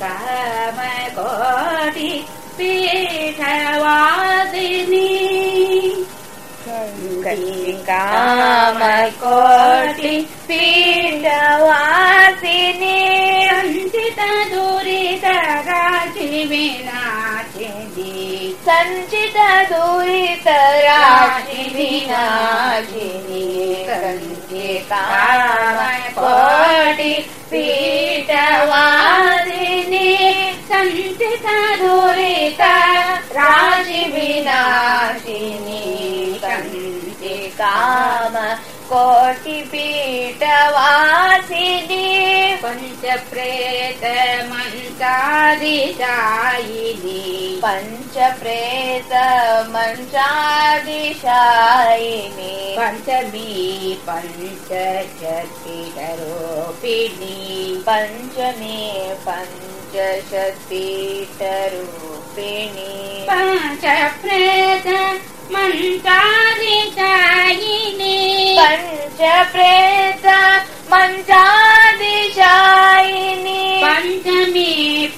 कामकोटि पीठवादिनी कामकोटि पीठवासिनी। सञ्चित दुरित राशि विनाशिनी सञ्चित दुरित राशि विनाशिनी कामकोटि पीठवासिनी काम कोटिपीठवासिनी पञ्चप्रेत मञ्चादिशायिनी पञ्चप्रेत मञ्चादिशायिनी पञ्चमी पञ्चशतिरोपिणी पञ्चमे पञ्चशतीटरूपिणी पञ्चप्रेत मञ्चादिशायिनी पञ्चप्रेत मञ्चादिशायिनी पञ्चमी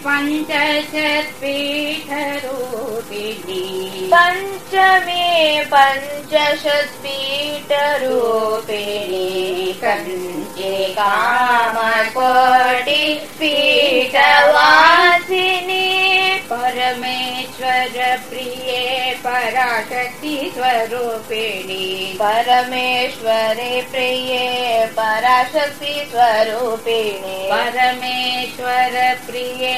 पञ्चशत्पीठरूपिणी पञ्चमे पञ्चशत्पीठरूपिणी कञ्चे कामकोटि पराशक्ति स्वरूपिणी परमेश्वरे प्रिये पराशक्ति स्वरूपिणी परमेश्वर प्रिये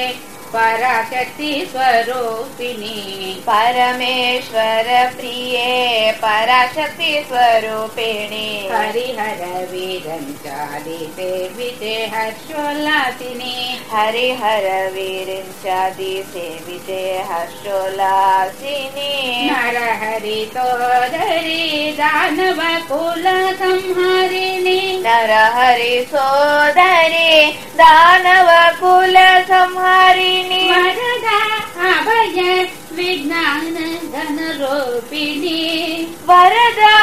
पराशक्ति स्वरूपिणी परमेश्वर प्रिये पराशक्ति स्वरूपिणी हरिहर वीरञ्चादि सेविते हर्षोल्लासिनी। हरिहर वीरिञ्चादि सेविते हर्षोल्लासिनी। नरहरि सोदरी दानव कुल संहारिणी नरहरि सोदरी दानव कुल संहारिणी वरदा अभय विज्ञान घनरूपिणी वरदा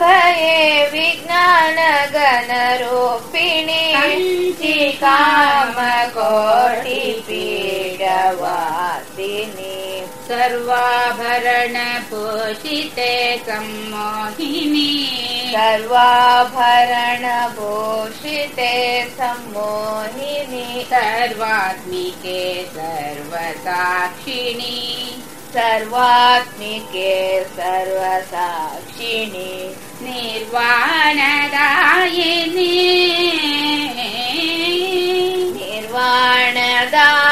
भये विज्ञान गणरूपिणी। कामकोटि पीडवासिनी सर्वाभरण भूषिते सम्मोहिनी सर्वाभरण भूषिते सम्मोहिनी सर्वात्मिके सर्वसाक्षिणी। सर्वात्मिके सर्वसाक्षिणी। निर्वाणदायिनी। निर्वाणदायिनी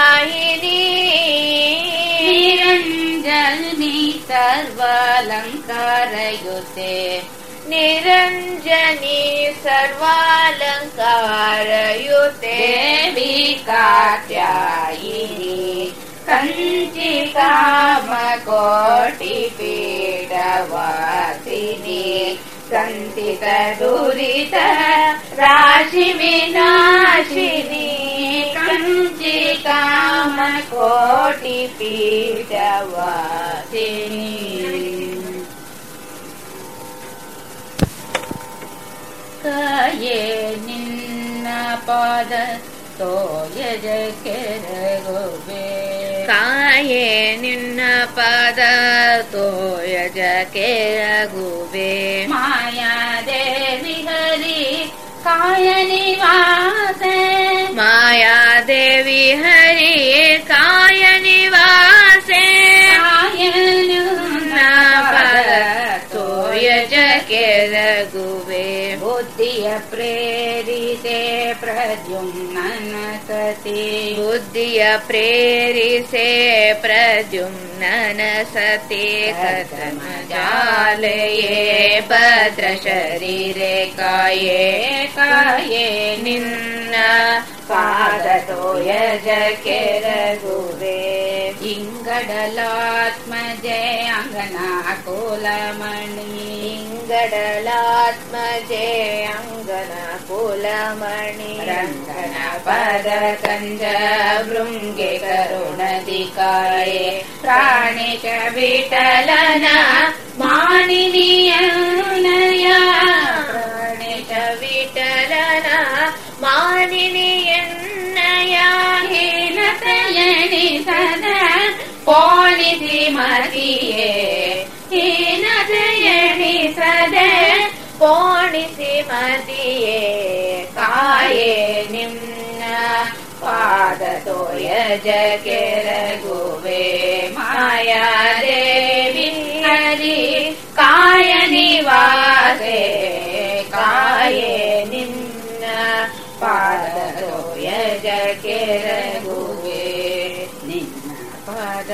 सर्वालङ्कारयुते निरञ्जनी सर्वालङ्कारयुते। देवी कात्यायिनी कञ्चि कामकोटिपीडवासिनी कन्तित कोटिपीठवासिनी कये निन्नपाद तोयजकेरगोबे काये के निर माया देवि हरि कायनिवासे। माया देवी हरिकायनिवासे आयनुना कोय च के लगुवे बुद्धिय प्रेरिते प्रद्युम्नन सती बुद्धिय प्रेरिसे प्रद्युम्नन सती कथनजालये भद्रशरीरे काये काये निन्न पादतो य जकेर गुरे हिङ्गडलात्मजय अङ्गना कुलमणि हिङ्गडलात्मजय अङ्गना कुलमणि रङ्गणपदभृङ्गे करुणदिकाये प्राणिकविटलना विटलन मानिनीयनया। ಮಾಲಿನಿಯನ್ನಯನಿಸದ ಪೋಣಿಸಿ ಮತಿಯೇ ಹೀನತೆಯನಿಸದ ಪೋಣಿಸಿ ಮತಿಯೇ ಕಾಯೇ ನಿನ್ನ ಪಾದ ತೋಯ ಜಗೆರಗುವೆ ಮಾಯಾರೇ. ಪಾದತೋಯ ಜಕೆರಗುವೆ ನಿನ್ನ ಪಾದ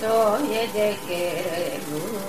ತೋಯ ಜಕೆರಗುವೆ